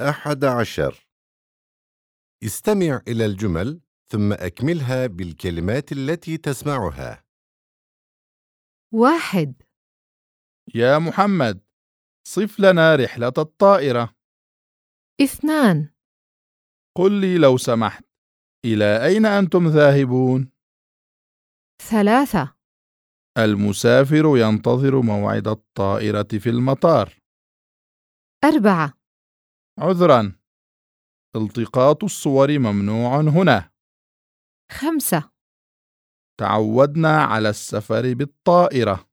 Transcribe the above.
أحد عشر. استمع إلى الجمل ثم أكملها بالكلمات التي تسمعها. واحد. يا محمد صف لنا رحلة الطائرة. اثنان. قل لي لو سمحت إلى أين أنتم ذاهبون؟ ثلاثة. المسافر ينتظر موعد الطائرة في المطار. أربعة. عذرا. التقاط الصور ممنوع هنا. خمسة. تعودنا على السفر بالطائرة.